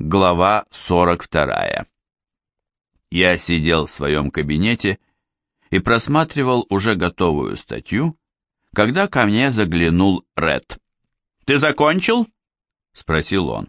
Глава 42. Я сидел в своем кабинете и просматривал уже готовую статью, когда ко мне заглянул Ред. «Ты закончил?» — спросил он.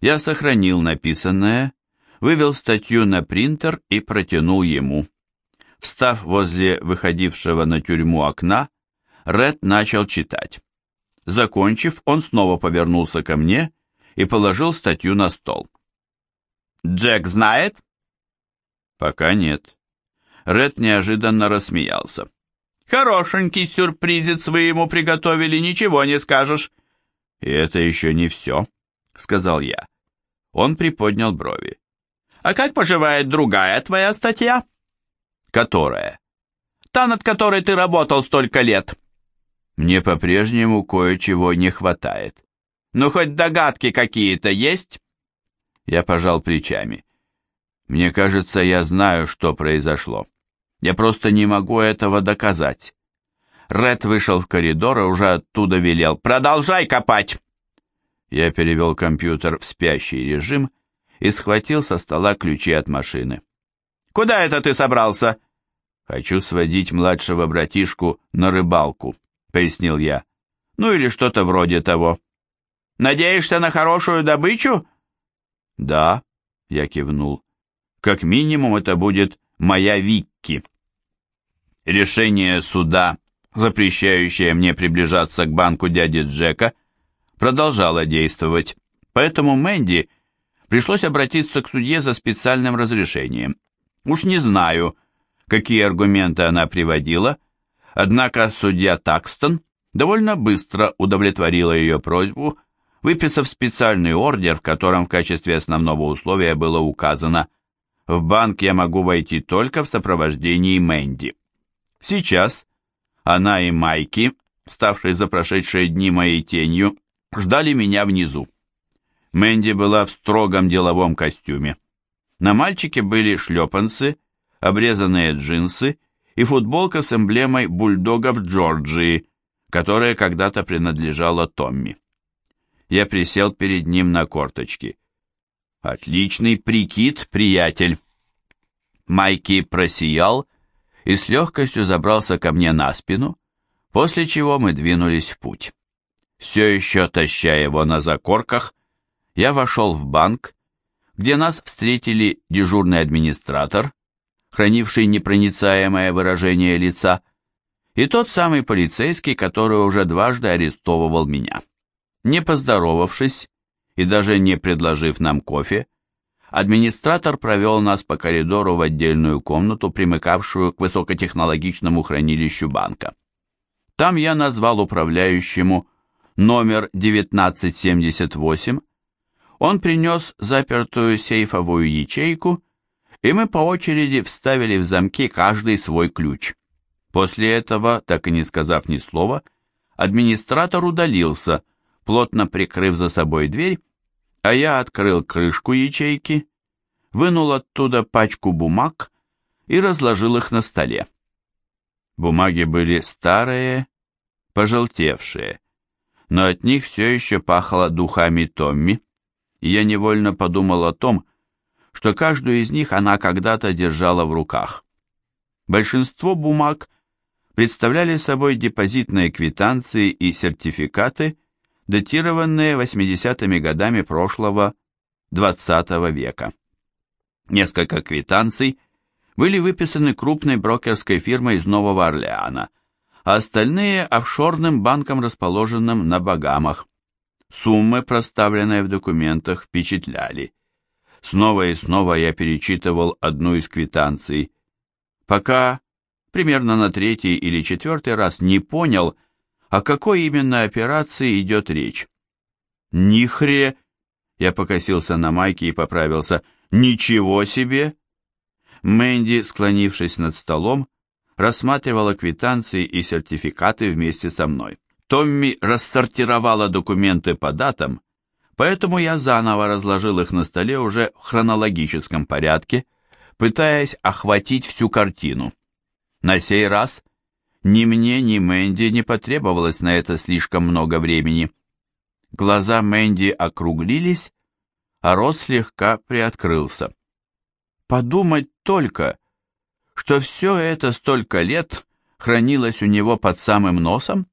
Я сохранил написанное, вывел статью на принтер и протянул ему. Встав возле выходившего на тюрьму окна, Ред начал читать. Закончив, он снова повернулся ко мне и положил статью на стол. «Джек знает?» «Пока нет». Ред неожиданно рассмеялся. «Хорошенький сюрпризец вы ему приготовили, ничего не скажешь». «И это еще не все», — сказал я. Он приподнял брови. «А как поживает другая твоя статья?» «Которая?» «Та, над которой ты работал столько лет». «Мне по-прежнему кое-чего не хватает». Ну, хоть догадки какие-то есть?» Я пожал плечами. «Мне кажется, я знаю, что произошло. Я просто не могу этого доказать». Ред вышел в коридор и уже оттуда велел. «Продолжай копать!» Я перевел компьютер в спящий режим и схватил со стола ключи от машины. «Куда это ты собрался?» «Хочу сводить младшего братишку на рыбалку», — пояснил я. «Ну или что-то вроде того». Надеешься на хорошую добычу?» «Да», — я кивнул. «Как минимум это будет моя Викки». Решение суда, запрещающее мне приближаться к банку дяди Джека, продолжало действовать, поэтому Мэнди пришлось обратиться к судье за специальным разрешением. Уж не знаю, какие аргументы она приводила, однако судья Такстон довольно быстро удовлетворила ее просьбу выписав специальный ордер, в котором в качестве основного условия было указано «В банк я могу войти только в сопровождении Мэнди». Сейчас она и Майки, ставшие за прошедшие дни моей тенью, ждали меня внизу. Мэнди была в строгом деловом костюме. На мальчике были шлепанцы, обрезанные джинсы и футболка с эмблемой бульдогов Джорджии, которая когда-то принадлежала Томми. Я присел перед ним на корточки. «Отличный прикид, приятель!» Майки просиял и с легкостью забрался ко мне на спину, после чего мы двинулись в путь. Все еще таща его на закорках, я вошел в банк, где нас встретили дежурный администратор, хранивший непроницаемое выражение лица, и тот самый полицейский, который уже дважды арестовывал меня. Не поздоровавшись и даже не предложив нам кофе, администратор провел нас по коридору в отдельную комнату, примыкавшую к высокотехнологичному хранилищу банка. Там я назвал управляющему номер 1978, он принес запертую сейфовую ячейку, и мы по очереди вставили в замки каждый свой ключ. После этого, так и не сказав ни слова, администратор удалился, плотно прикрыв за собой дверь, а я открыл крышку ячейки, вынул оттуда пачку бумаг и разложил их на столе. Бумаги были старые, пожелтевшие, но от них все еще пахло духами Томми, и я невольно подумал о том, что каждую из них она когда-то держала в руках. Большинство бумаг представляли собой депозитные квитанции и сертификаты, датированные 80-ми годами прошлого XX века. Несколько квитанций были выписаны крупной брокерской фирмой из Нового Орлеана, а остальные – офшорным банком, расположенным на Багамах. Суммы, проставленные в документах, впечатляли. Снова и снова я перечитывал одну из квитанций, пока примерно на третий или четвертый раз не понял – о какой именно операции идет речь? Нихре... Я покосился на майке и поправился. Ничего себе! Мэнди, склонившись над столом, рассматривала квитанции и сертификаты вместе со мной. Томми рассортировала документы по датам, поэтому я заново разложил их на столе уже в хронологическом порядке, пытаясь охватить всю картину. На сей раз ни мне, ни Мэнди не потребовалось на это слишком много времени. Глаза Мэнди округлились, а рот слегка приоткрылся. Подумать только, что все это столько лет хранилось у него под самым носом?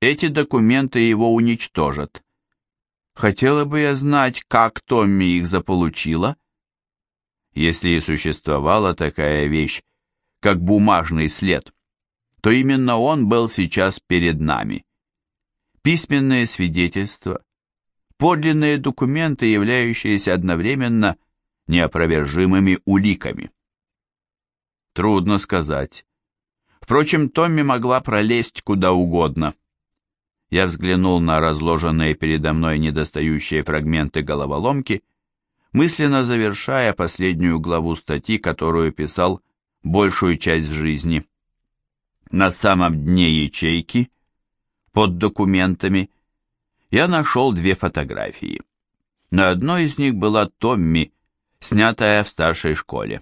Эти документы его уничтожат. Хотела бы я знать, как Томми их заполучила. Если и существовала такая вещь, как бумажный след, то именно он был сейчас перед нами. Письменные свидетельства, подлинные документы, являющиеся одновременно неопровержимыми уликами. Трудно сказать. Впрочем, Томми могла пролезть куда угодно. Я взглянул на разложенные передо мной недостающие фрагменты головоломки, мысленно завершая последнюю главу статьи, которую писал большую часть жизни. На самом дне ячейки, под документами, я нашел две фотографии. На одной из них была Томми, снятая в старшей школе.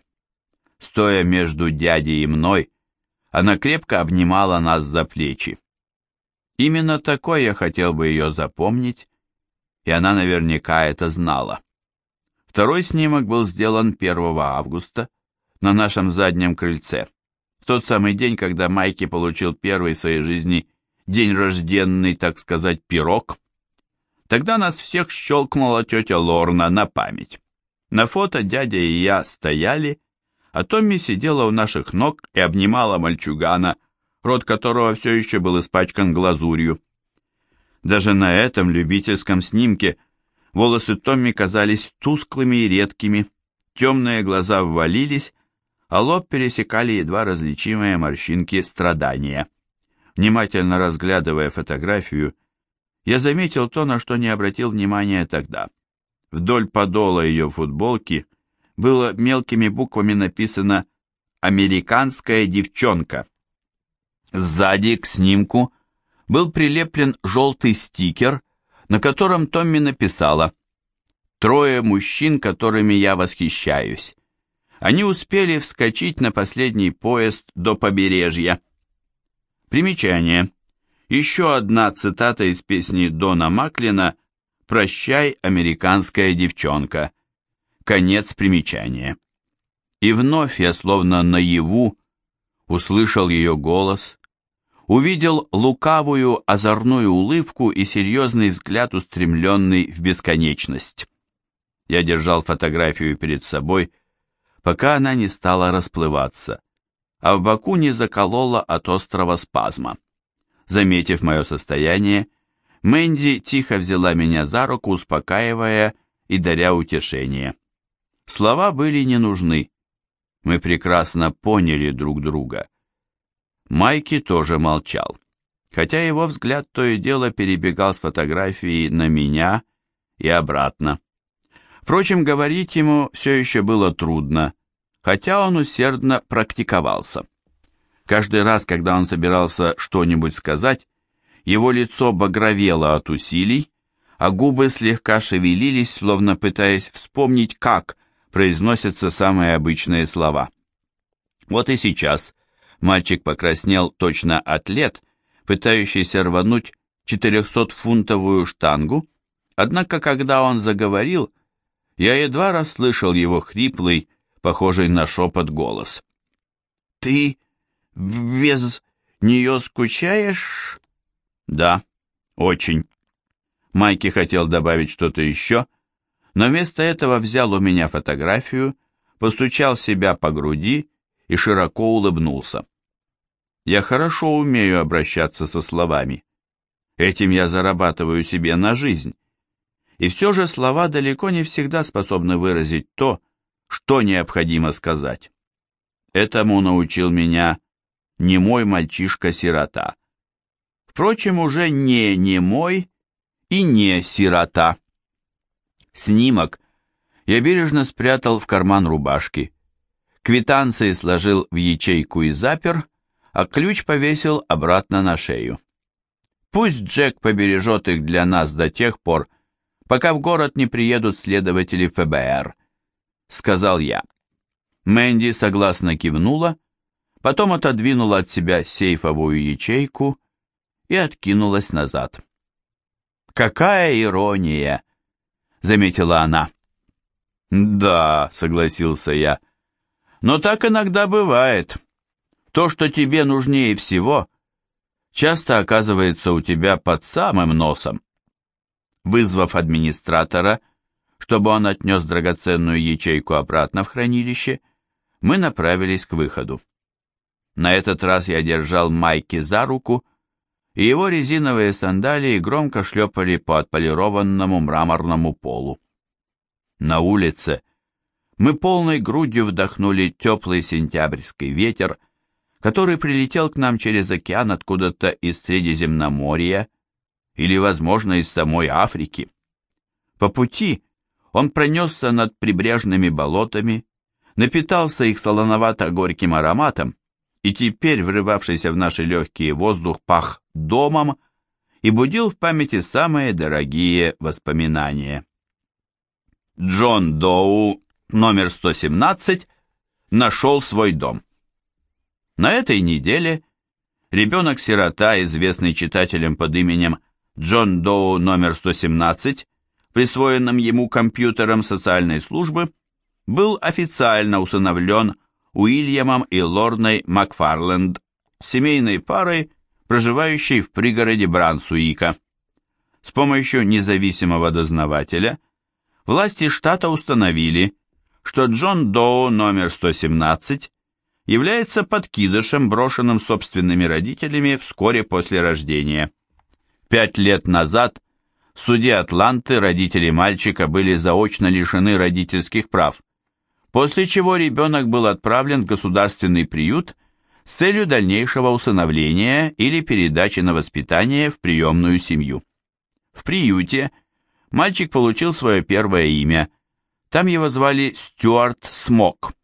Стоя между дядей и мной, она крепко обнимала нас за плечи. Именно такой я хотел бы ее запомнить, и она наверняка это знала. Второй снимок был сделан 1 августа на нашем заднем крыльце, тот самый день, когда Майки получил первый в своей жизни день рожденный, так сказать, пирог. Тогда нас всех щелкнула тетя Лорна на память. На фото дядя и я стояли, а Томми сидела у наших ног и обнимала мальчугана, рот которого все еще был испачкан глазурью. Даже на этом любительском снимке волосы Томми казались тусклыми и редкими, темные глаза ввалились, а лоб пересекали едва различимые морщинки страдания. Внимательно разглядывая фотографию, я заметил то, на что не обратил внимания тогда. Вдоль подола ее футболки было мелкими буквами написано «Американская девчонка». Сзади к снимку был прилеплен желтый стикер, на котором Томми написала «Трое мужчин, которыми я восхищаюсь». Они успели вскочить на последний поезд до побережья. Примечание. Еще одна цитата из песни Дона Маклина «Прощай, американская девчонка». Конец примечания. И вновь я словно наяву услышал ее голос, увидел лукавую озорную улыбку и серьезный взгляд, устремленный в бесконечность. Я держал фотографию перед собой, пока она не стала расплываться, а в боку не заколола от острого спазма. Заметив мое состояние, Мэнди тихо взяла меня за руку, успокаивая и даря утешение. Слова были не нужны. Мы прекрасно поняли друг друга. Майки тоже молчал, хотя его взгляд то и дело перебегал с фотографии на меня и обратно. Впрочем, говорить ему все еще было трудно, хотя он усердно практиковался. Каждый раз, когда он собирался что-нибудь сказать, его лицо багровело от усилий, а губы слегка шевелились, словно пытаясь вспомнить, как произносятся самые обычные слова. Вот и сейчас мальчик покраснел точно атлет, пытающийся рвануть 400-фунтовую штангу, однако когда он заговорил, я едва расслышал его хриплый, похожий на шепот голос. «Ты без нее скучаешь?» «Да, очень». Майки хотел добавить что-то еще, но вместо этого взял у меня фотографию, постучал себя по груди и широко улыбнулся. Я хорошо умею обращаться со словами. Этим я зарабатываю себе на жизнь. И все же слова далеко не всегда способны выразить то, что необходимо сказать. Этому научил меня не мой мальчишка-сирота. Впрочем, уже не не мой и не сирота. Снимок я бережно спрятал в карман рубашки. Квитанции сложил в ячейку и запер, а ключ повесил обратно на шею. Пусть Джек побережет их для нас до тех пор, пока в город не приедут следователи ФБР, сказал я. Мэнди согласно кивнула, потом отодвинула от себя сейфовую ячейку и откинулась назад. «Какая ирония!» — заметила она. «Да», — согласился я, — «но так иногда бывает. То, что тебе нужнее всего, часто оказывается у тебя под самым носом». Вызвав администратора, чтобы он отнес драгоценную ячейку обратно в хранилище, мы направились к выходу. На этот раз я держал Майки за руку, и его резиновые сандалии громко шлепали по отполированному мраморному полу. На улице мы полной грудью вдохнули теплый сентябрьский ветер, который прилетел к нам через океан откуда-то из Средиземноморья или, возможно, из самой Африки. По пути он пронесся над прибрежными болотами, напитался их солоновато-горьким ароматом, и теперь врывавшийся в наши легкие воздух пах домом и будил в памяти самые дорогие воспоминания. Джон Доу, номер 117, нашел свой дом. На этой неделе ребенок-сирота, известный читателям под именем Джон Доу номер 117, присвоенным ему компьютером социальной службы, был официально усыновлен Уильямом и Лорной Макфарленд, семейной парой, проживающей в пригороде Брансуика. С помощью независимого дознавателя – власти штата установили, что Джон Доу номер 117 является подкидышем, брошенным собственными родителями вскоре после рождения. Пять лет назад в суде Атланты родители мальчика были заочно лишены родительских прав, после чего ребенок был отправлен в государственный приют с целью дальнейшего усыновления или передачи на воспитание в приемную семью. В приюте мальчик получил свое первое имя. Там его звали Стюарт Смок.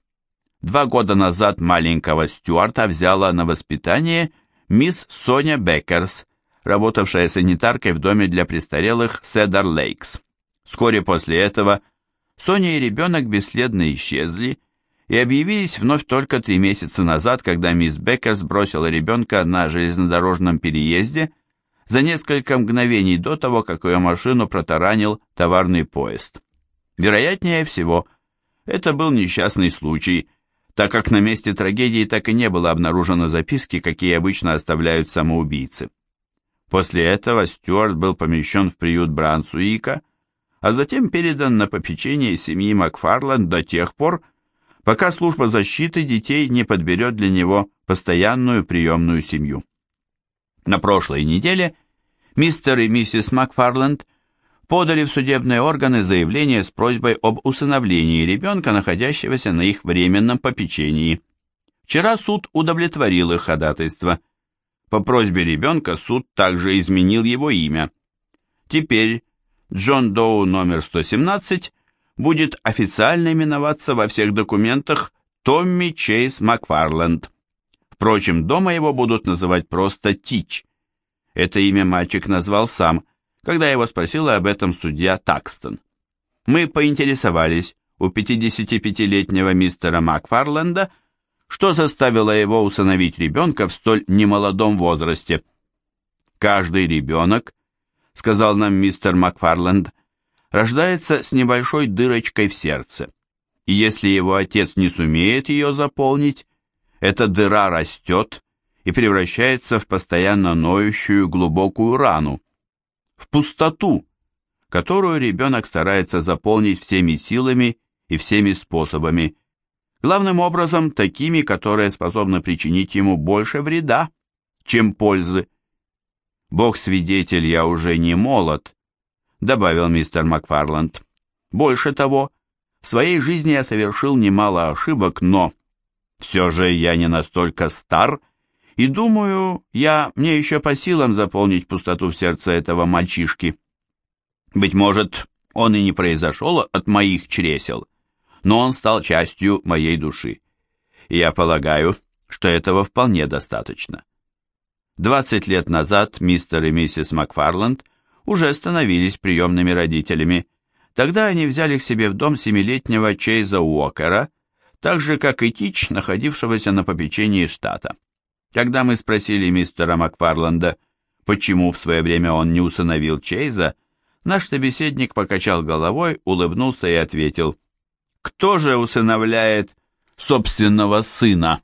Два года назад маленького Стюарта взяла на воспитание мисс Соня Беккерс, работавшая санитаркой в доме для престарелых Седар Лейкс. Вскоре после этого Соня и ребенок бесследно исчезли и объявились вновь только три месяца назад, когда мисс Беккерс бросила ребенка на железнодорожном переезде – за несколько мгновений до того, как ее машину протаранил товарный поезд. Вероятнее всего, это был несчастный случай, так как на месте трагедии так и не было обнаружено записки, какие обычно оставляют самоубийцы. После этого Стюарт был помещен в приют Брансуика, а затем передан на попечение семьи Макфарланд до тех пор, пока служба защиты детей не подберет для него постоянную приемную семью. На прошлой неделе мистер и миссис Макфарленд подали в судебные органы заявление с просьбой об усыновлении ребенка, находящегося на их временном попечении. Вчера суд удовлетворил их ходатайство. По просьбе ребенка суд также изменил его имя. Теперь Джон Доу номер 117 будет официально именоваться во всех документах Томми Чейз Макфарленд. Впрочем, дома его будут называть просто Тич. Это имя мальчик назвал сам, когда его спросила об этом судья Такстон. Мы поинтересовались у 55-летнего мистера Макфарленда, что заставило его усыновить ребенка в столь немолодом возрасте. «Каждый ребенок», — сказал нам мистер Макфарленд, — «рождается с небольшой дырочкой в сердце, и если его отец не сумеет ее заполнить, эта дыра растет и превращается в постоянно ноющую глубокую рану, в пустоту, которую ребенок старается заполнить всеми силами и всеми способами, главным образом такими, которые способны причинить ему больше вреда, чем пользы. «Бог свидетель, я уже не молод», — добавил мистер Макфарланд. «Больше того, в своей жизни я совершил немало ошибок, но все же я не настолько стар, и думаю, я мне еще по силам заполнить пустоту в сердце этого мальчишки. Быть может, он и не произошел от моих чресел, но он стал частью моей души. И я полагаю, что этого вполне достаточно. Двадцать лет назад мистер и миссис Макфарланд уже становились приемными родителями. Тогда они взяли к себе в дом семилетнего Чейза Уокера, так же, как и Тич, находившегося на попечении штата. Когда мы спросили мистера Макфарланда, почему в свое время он не усыновил Чейза, наш собеседник покачал головой, улыбнулся и ответил, Кто же усыновляет собственного сына?